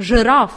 жираф.